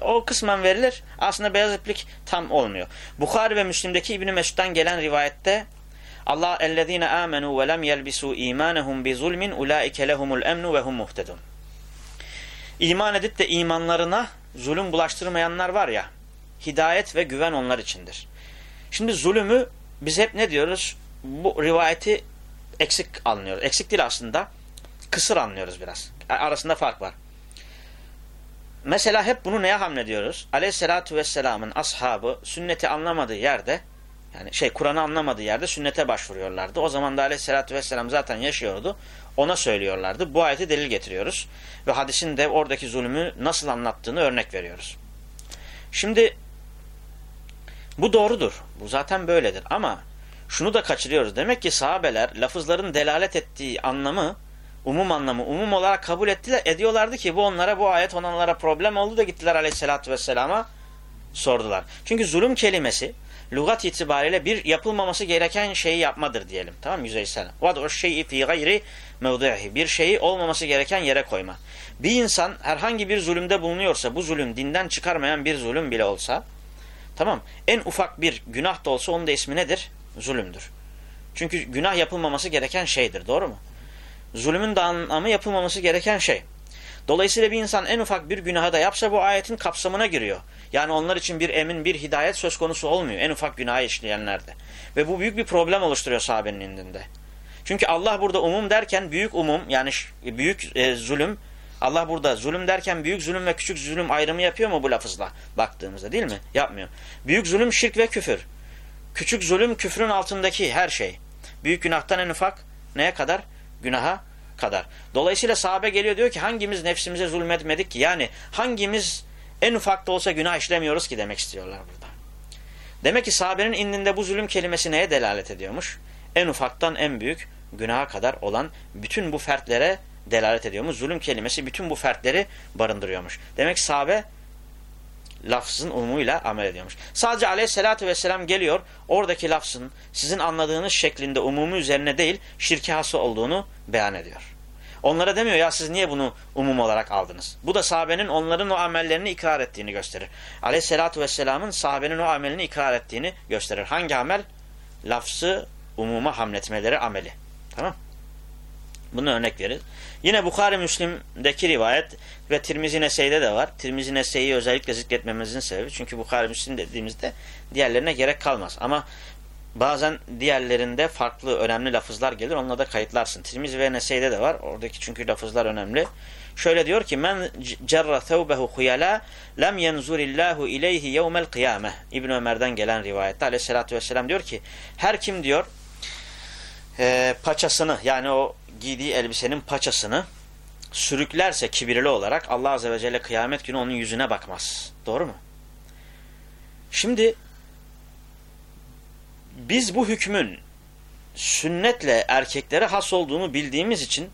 O kısmen verilir. Aslında beyaz iplik tam olmuyor. Bukhari ve Müslim'deki İbn Mesud'dan gelen rivayette Allah ellezine amenu ve lem yelbisu imanahum bi zulmin ulaike lehumul emnu ve hum muhtedun. İman edip de imanlarına zulüm bulaştırmayanlar var ya, hidayet ve güven onlar içindir. Şimdi zulümü biz hep ne diyoruz? Bu rivayeti eksik anlıyoruz. Eksik değil aslında. Kısır anlıyoruz biraz. Arasında fark var. Mesela hep bunu neye hamlediyoruz? Aleyhissalatu vesselamın ashabı sünneti anlamadığı yerde yani şey Kur'an'ı anlamadığı yerde sünnete başvuruyorlardı. O zaman da aleyhissalatü vesselam zaten yaşıyordu. Ona söylüyorlardı. Bu ayeti delil getiriyoruz. Ve hadisin de oradaki zulmü nasıl anlattığını örnek veriyoruz. Şimdi bu doğrudur. Bu zaten böyledir. Ama şunu da kaçırıyoruz. Demek ki sahabeler lafızların delalet ettiği anlamı umum anlamı umum olarak kabul ettiler, ediyorlardı ki bu onlara bu ayet onlara problem oldu da gittiler aleyhissalatü vesselama sordular. Çünkü zulüm kelimesi lügat itibariyle bir yapılmaması gereken şeyi yapmadır diyelim. Tamam? Yüzeysel. Vad'u şey'i fi gayri mevdihi. Bir şeyi olmaması gereken yere koyma. Bir insan herhangi bir zulümde bulunuyorsa bu zulüm dinden çıkarmayan bir zulüm bile olsa tamam en ufak bir günah da olsa onun da ismi nedir? Zulümdür. Çünkü günah yapılmaması gereken şeydir. Doğru mu? Zulümün de anlamı yapılmaması gereken şey. Dolayısıyla bir insan en ufak bir günahı da yapsa bu ayetin kapsamına giriyor. Yani onlar için bir emin, bir hidayet söz konusu olmuyor. En ufak günahı işleyenlerde. Ve bu büyük bir problem oluşturuyor sahabenin indinde. Çünkü Allah burada umum derken büyük umum yani büyük e, zulüm Allah burada zulüm derken büyük zulüm ve küçük zulüm ayrımı yapıyor mu bu lafızla baktığımızda değil mi? Yapmıyor. Büyük zulüm şirk ve küfür. Küçük zulüm küfrün altındaki her şey. Büyük günahtan en ufak neye kadar? Günaha kadar. Dolayısıyla sahabe geliyor diyor ki hangimiz nefsimize zulmetmedik ki? Yani hangimiz en ufak da olsa günah işlemiyoruz ki demek istiyorlar burada. Demek ki sahabenin indinde bu zulüm kelimesi neye delalet ediyormuş? En ufaktan en büyük günaha kadar olan bütün bu fertlere delalet ediyormuş. Zulüm kelimesi bütün bu fertleri barındırıyormuş. Demek sahabe lafzın umumuyla amel ediyormuş. Sadece aleyhissalatü vesselam geliyor oradaki lafzın sizin anladığınız şeklinde umumu üzerine değil hası olduğunu beyan ediyor. Onlara demiyor ya siz niye bunu umum olarak aldınız? Bu da sahabenin onların o amellerini ikrar ettiğini gösterir. Aleyhissalatü vesselamın sahabenin o amelini ikrar ettiğini gösterir. Hangi amel? Lafzı umuma hamletmeleri ameli. Tamam Bunu örnek veririz. Yine Bukhari Müslim'deki rivayet ve Tirmizi Nese'de de var. Tirmizi Nese'yi özellikle zikretmemizin sebebi çünkü Bukhari Müslim dediğimizde diğerlerine gerek kalmaz. Ama bazen diğerlerinde farklı önemli lafızlar gelir. Onunla da kayıtlarsın. Tirmizi ve Nese'de de var. Oradaki çünkü lafızlar önemli. Şöyle diyor ki men cerra thawbehu huyala lem yenzurillahu ileyhi yevmel kıyame. İbn Ömer'den gelen rivayette Aleyhisselatü vesselam diyor ki her kim diyor e, paçasını yani o giydiği elbisenin paçasını sürüklerse kibirli olarak Allah Azze ve Celle kıyamet günü onun yüzüne bakmaz. Doğru mu? Şimdi biz bu hükmün sünnetle erkeklere has olduğunu bildiğimiz için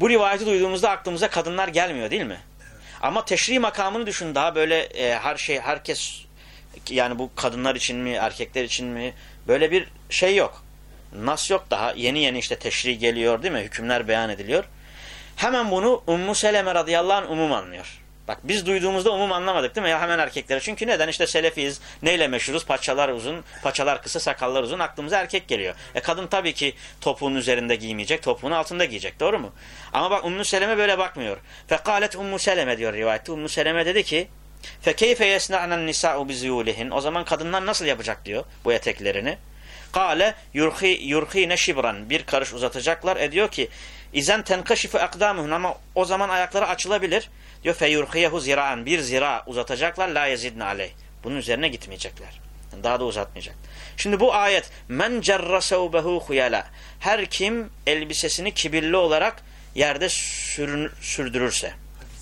bu rivayeti duyduğumuzda aklımıza kadınlar gelmiyor değil mi? Ama teşri makamını düşün daha böyle e, her şey herkes yani bu kadınlar için mi erkekler için mi böyle bir şey yok. Nas yok daha. Yeni yeni işte teşri geliyor değil mi? Hükümler beyan ediliyor. Hemen bunu Ummu Seleme radıyallahu anh umum anlıyor. Bak biz duyduğumuzda umum anlamadık değil mi? Ya hemen erkeklere. Çünkü neden? İşte selefiyiz. Neyle meşhuruz? Paçalar uzun, paçalar kısa, sakallar uzun. Aklımıza erkek geliyor. E kadın tabii ki topuğun üzerinde giymeyecek, topuğun altında giyecek. Doğru mu? Ama bak Ummu Seleme böyle bakmıyor. Fekalet Ummu Seleme diyor rivayette. Ummu Seleme dedi ki Fekeyfe yesna'nen nisa'u biziyulihin. O zaman kadınlar nasıl yapacak diyor bu eteklerini. Kale yurhi yurhine şibran. Bir karış uzatacaklar. E diyor ki izen tenkaşifu akdamuhun ama o zaman ayakları açılabilir. Diyor fe yurhiyehu ziraan. Bir zira uzatacaklar. La yezidne aleyh. Bunun üzerine gitmeyecekler. Daha da uzatmayacak. Şimdi bu ayet men cerra sevbehu huyala. Her kim elbisesini kibirli olarak yerde sürün, sürdürürse,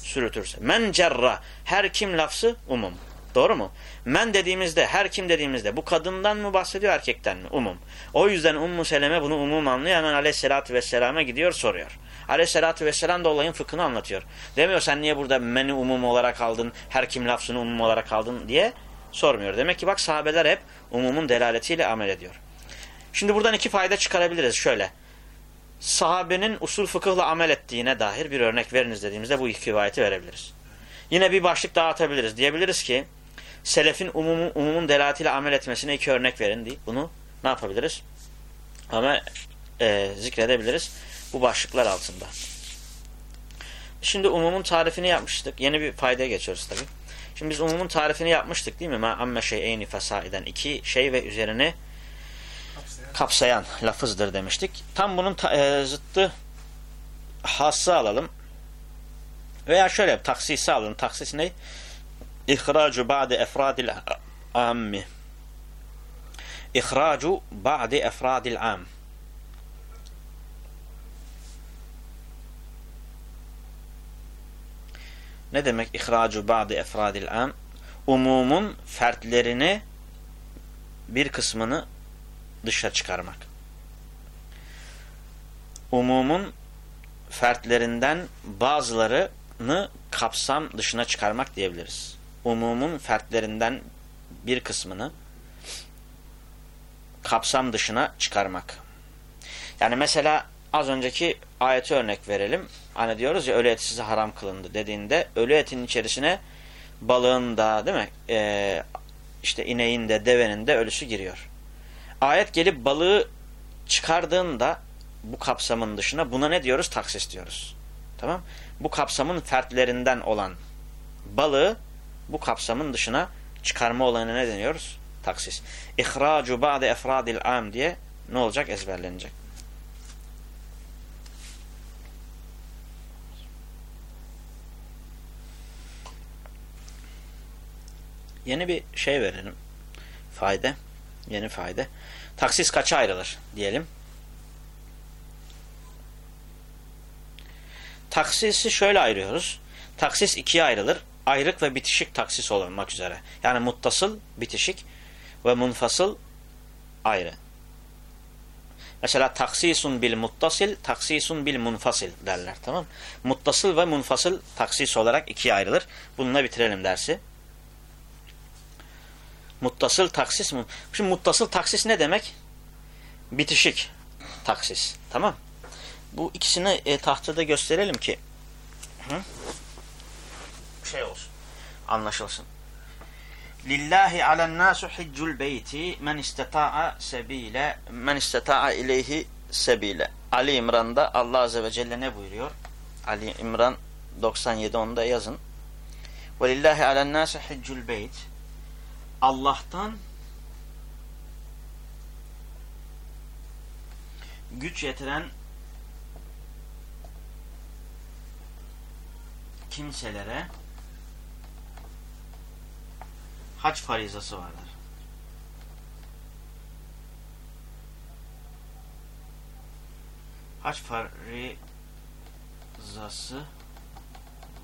sürütürse. Men cerra. Her kim lafzı umum. Doğru mu? Men dediğimizde, her kim dediğimizde bu kadından mı bahsediyor erkekten mi? Umum. O yüzden Ummu Seleme bunu umum anlıyor. Hemen aleyhissalatü vesselama gidiyor soruyor. Aleyhissalatü vesselam da olayın fıkhını anlatıyor. Demiyor sen niye burada meni umum olarak aldın, her kim lafzını umum olarak aldın diye sormuyor. Demek ki bak sahabeler hep umumun delaletiyle amel ediyor. Şimdi buradan iki fayda çıkarabiliriz şöyle. Sahabenin usul fıkıhla amel ettiğine dair bir örnek veriniz dediğimizde bu iki rivayeti verebiliriz. Yine bir başlık daha atabiliriz. Diyebiliriz ki selefin umumun, umumun delaletiyle amel etmesine iki örnek verin diye bunu ne yapabiliriz? Ama e, zikredebiliriz bu başlıklar altında. Şimdi umumun tarifini yapmıştık. Yeni bir faydaya geçiyoruz tabi. Şimdi biz umumun tarifini yapmıştık değil mi? Ma amme şey'eyni fesaiden. iki şey ve üzerine Kapsayan. kapsayan lafızdır demiştik. Tam bunun ta, e, zıttı hassa alalım. Veya şöyle taksisi alalım. Taksis ne? İhracu ba'de efradil ammi. İhracu ba'de efradil am. Ne demek ihracu ba'de efradil am? Umumun fertlerini bir kısmını dışa çıkarmak. Umumun fertlerinden bazılarını kapsam dışına çıkarmak diyebiliriz. Umumun fertlerinden bir kısmını kapsam dışına çıkarmak. Yani mesela az önceki ayeti örnek verelim. Hani diyoruz ya ölü et size haram kılındı dediğinde ölü etin içerisine balığın da değil mi? Ee, işte ineğin de devenin de ölüsü giriyor. Ayet gelip balığı çıkardığında bu kapsamın dışına buna ne diyoruz? Taksis diyoruz. Tamam? Bu kapsamın fertlerinden olan balığı bu kapsamın dışına çıkarma olayına ne deniyoruz? Taksis. İhracu ba'de efradil am diye ne olacak? Ezberlenecek. Yeni bir şey verelim. Fayda. Yeni fayda. Taksis kaça ayrılır diyelim. Taksisi şöyle ayırıyoruz. Taksis ikiye ayrılır. Ayrık ve bitişik taksis olmak üzere. Yani muttasıl, bitişik ve munfasıl ayrı. Mesela taksisun bil muttasil, taksisun bil munfasil derler. Tamam Muttasıl ve munfasıl taksis olarak ikiye ayrılır. Bununla bitirelim dersi. Muttasıl taksis mi? Şimdi muttasıl taksis ne demek? Bitişik taksis. Tamam. Bu ikisini e, tahtada gösterelim ki hı? Şey olsun. Anlaşılsın. Lillahi alen nasu hiccul beyti men istata'a sebile men istata'a ileyhi sebile. Ali İmran'da Allah Azze ve Celle ne buyuruyor? Ali İmran 97 onda yazın. Ve lillahi alen nasu hiccul beyt Allah'tan güç yetiren kimselere hac farizası vardır. Hac farizası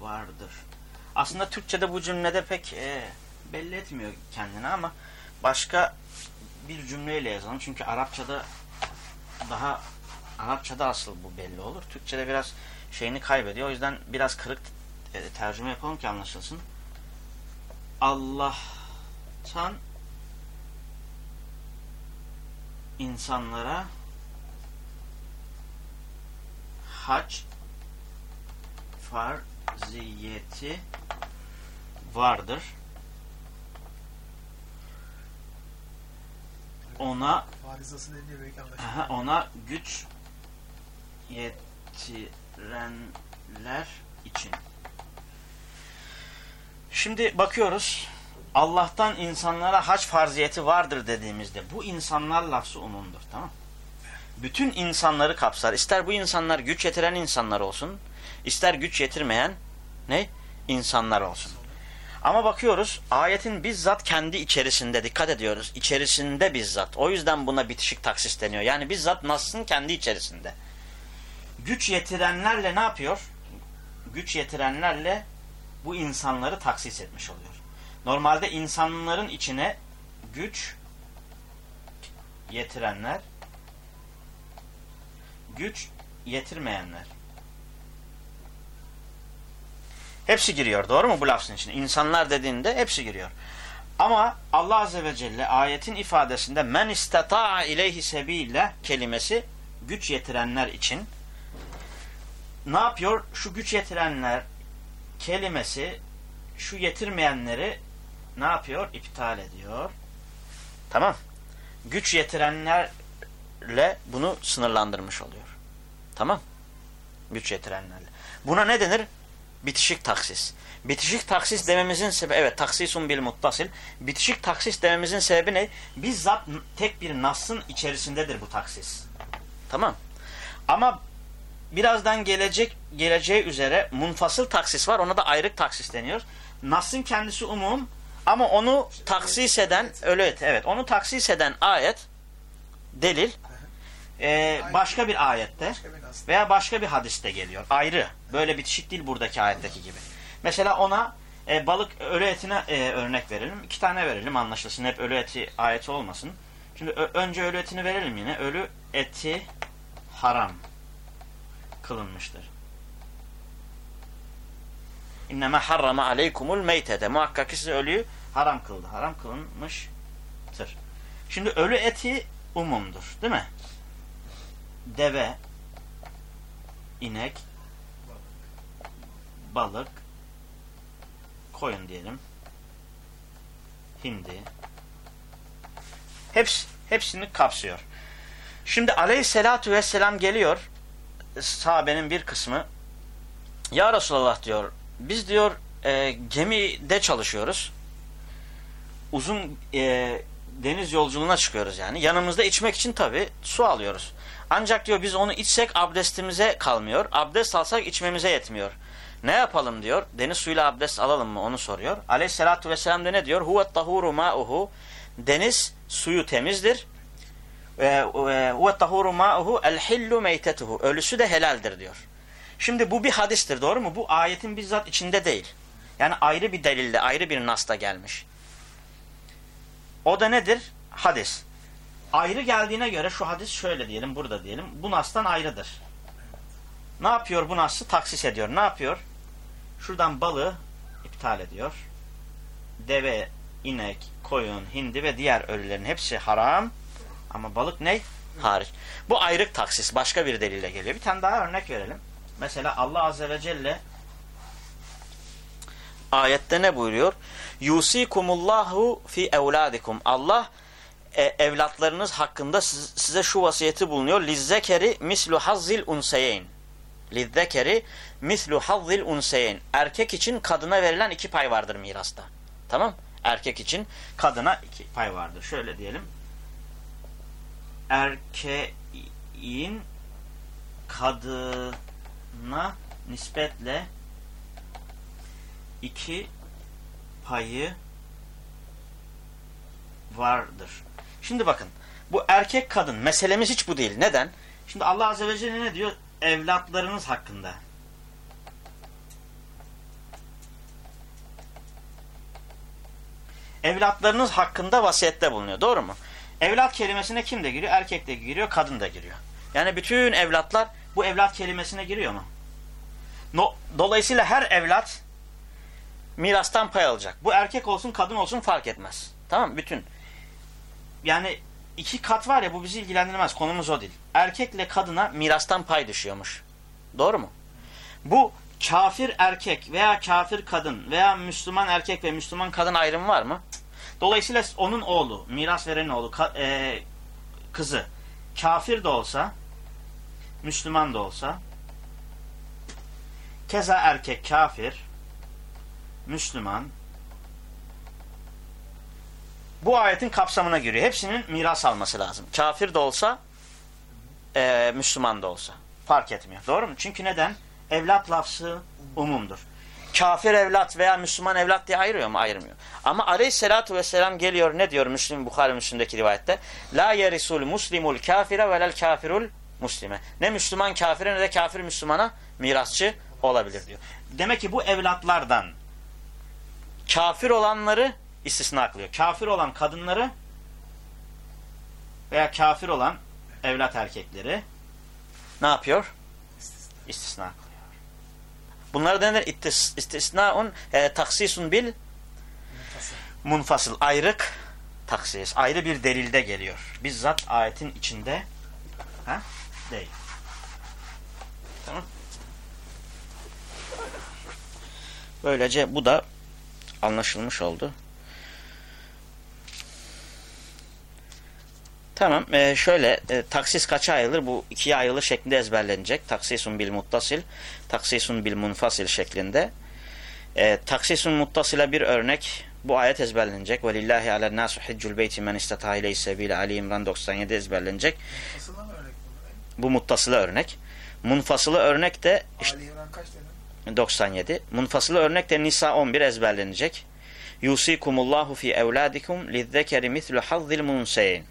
vardır. Aslında Türkçe'de bu cümlede pek e, belli etmiyor kendini ama başka bir cümleyle yazalım. Çünkü Arapçada daha Arapçada asıl bu belli olur. Türkçe'de biraz şeyini kaybediyor. O yüzden biraz kırık e, tercüme yapalım ki anlaşılsın. Allah'tan insanlara hac farziyeti vardır. Ona. Aha, ona güç yetirenler için. Şimdi bakıyoruz. Allah'tan insanlara hac farziyeti vardır dediğimizde bu insanlar lafzı umumdur. Tamam Bütün insanları kapsar. İster bu insanlar güç yetiren insanlar olsun, ister güç yetirmeyen ne? insanlar olsun. Ama bakıyoruz ayetin bizzat kendi içerisinde dikkat ediyoruz. İçerisinde bizzat. O yüzden buna bitişik taksis deniyor. Yani bizzat Nas'ın kendi içerisinde. Güç yetirenlerle ne yapıyor? Güç yetirenlerle bu insanları taksis etmiş oluyor. Normalde insanların içine güç yetirenler, güç yetirmeyenler. Hepsi giriyor. Doğru mu bu lafzın içine? İnsanlar dediğinde hepsi giriyor. Ama Allah Azze ve Celle ayetin ifadesinde men istata'a ileyhi sebille kelimesi güç yetirenler için ne yapıyor? Şu güç yetirenler kelimesi şu yetirmeyenleri ne yapıyor? İptal ediyor. Tamam. Güç yetirenlerle bunu sınırlandırmış oluyor. Tamam. Güç yetirenlerle. Buna ne denir? Bitişik taksis. Bitişik taksis dememizin sebebi, evet taksisun bil muttasil. Bitişik taksis dememizin sebebi ne? Bizzat tek bir nasın içerisindedir bu taksis. Tamam. Ama birazdan gelecek geleceği üzere munfasıl taksis var. Ona da ayrık taksis deniyor. Nas'ın kendisi umum ama onu taksis eden evet evet onu taksis eden ayet delil e, başka bir ayette veya başka bir hadiste geliyor. Ayrı. Böyle bitişik değil buradaki ayetteki gibi. Mesela ona e, balık ölü etine e, örnek verelim. İki tane verelim anlaşılsın. Hep ölü eti ayeti olmasın. Şimdi önce ölü etini verelim yine. Ölü eti haram kılınmıştır. İnneme harrama aleykumul meytete. Muhakkak ki size ölüyü haram kıldı. Haram kılınmıştır. Şimdi ölü eti umumdur. Değil mi? Deve, inek, balık, koyun diyelim. Hindi. Heps, hepsini kapsıyor. Şimdi aleyhissalatü vesselam geliyor. Sahabenin bir kısmı. Ya Resulallah diyor. Biz diyor e, gemide çalışıyoruz. Uzun e, deniz yolculuğuna çıkıyoruz yani. Yanımızda içmek için tabi su alıyoruz. Ancak diyor biz onu içsek abdestimize kalmıyor. Abdest alsak içmemize yetmiyor. Ne yapalım diyor. Deniz suyuyla abdest alalım mı onu soruyor. Aleyhissalatu vesselam da ne diyor? Huvet tahuru ma'uhu. Deniz suyu temizdir. Huvet tahuru ma'uhu el hillu meytetuhu. Ölüsü de helaldir diyor. Şimdi bu bir hadistir doğru mu? Bu ayetin bizzat içinde değil. Yani ayrı bir delille, ayrı bir nasta gelmiş. O da nedir? Hadis. Ayrı geldiğine göre şu hadis şöyle diyelim, burada diyelim. Bu nastan ayrıdır. Ne yapıyor bu nası? Taksis ediyor. Ne yapıyor? Şuradan balığı iptal ediyor. Deve, inek, koyun, hindi ve diğer ölülerin hepsi haram. Ama balık ne? Hariç. Bu ayrık taksis. Başka bir delile geliyor. Bir tane daha örnek verelim. Mesela Allah Azze ve Celle ayette ne buyuruyor? Yusikumullahu fi evladikum. Allah e, evlatlarınız hakkında siz, size şu vasiyeti bulunuyor. Lizzekeri mislu hazzil unseyeyn. Lizzekeri mislu hazzil unseyeyn. Erkek için kadına verilen iki pay vardır mirasta. Tamam? Erkek için kadına iki pay vardır. Şöyle diyelim. Erkeğin kadına nispetle iki payı vardır. Şimdi bakın bu erkek kadın meselemiz hiç bu değil. Neden? Şimdi Allah Azze ve Celle ne diyor? Evlatlarınız hakkında. Evlatlarınız hakkında vasiyette bulunuyor. Doğru mu? Evlat kelimesine kim de giriyor? Erkek de giriyor, kadın da giriyor. Yani bütün evlatlar bu evlat kelimesine giriyor mu? No, dolayısıyla her evlat mirastan pay alacak. Bu erkek olsun kadın olsun fark etmez. Tamam mı? Bütün. Yani iki kat var ya bu bizi ilgilendirmez. Konumuz o değil. Erkekle kadına mirastan pay düşüyormuş. Doğru mu? Bu kafir erkek veya kafir kadın veya Müslüman erkek ve Müslüman kadın ayrımı var mı? Dolayısıyla onun oğlu, miras verenin oğlu, e, kızı kafir de olsa, Müslüman da olsa, keza erkek kafir, Müslüman, bu ayetin kapsamına giriyor. Hepsinin miras alması lazım. Kafir de olsa, e, Müslüman da olsa. Fark etmiyor. Doğru mu? Çünkü neden? Evlat lafzı umumdur. Kafir evlat veya Müslüman evlat diye ayırıyor mu? Ayırmıyor. Ama aleyhissalatu vesselam geliyor ne diyor Müslim, Bukhari Müslim'deki rivayette? La yerisul muslimul kafire velel kafirul muslime. Ne Müslüman kafire ne de kafir Müslümana mirasçı olabilir diyor. Demek ki bu evlatlardan kafir olanları istisna kılıyor. Kafir olan kadınları veya kafir olan evlat erkekleri ne yapıyor? İstisna. İstisna kılıyor. Bunları denir istisnaun e, taksisun bil Munfasıl. munfasıl ayrık taksis. Ayrı bir delilde geliyor. Bizzat ayetin içinde ha? değil. Tamam. Böylece bu da anlaşılmış oldu. Tamam. e, şöyle e, taksis kaça ayrılır? Bu ikiye ayrılır şeklinde ezberlenecek. Taksisun bil muttasil, taksisun bil munfasil şeklinde. E, taksisun muttasile bir örnek bu ayet ezberlenecek. Velillahi alen nasu hiccul beyti men istata ileyhi sebile Ali İmran 97 ezberlenecek. Munfasıla mı örnek bu? Bu muttasılı örnek. Munfasılı örnek de işte Ali İmran kaç dedin? 97. Munfasılı örnek de Nisa 11 ezberlenecek. Yusikumullahu fi evladikum lizzekeri mislu hazzil munseyin.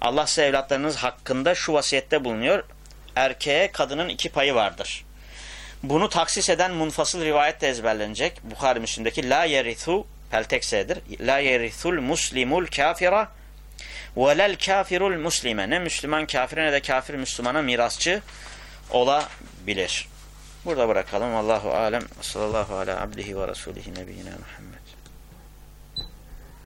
Allah size evlatlarınız hakkında şu vasiyette bulunuyor. Erkeğe kadının iki payı vardır. Bunu taksis eden munfasıl rivayet de ezberlenecek. Bukhari Müslim'deki la yerithu pelteksedir. La yerithul muslimul kafira velel kafirul muslime. Ne Müslüman kafire ne de kafir Müslümana mirasçı olabilir. Burada bırakalım. Allahu alem. Sallallahu ala abdihi ve rasulihi nebiyyina Muhammed.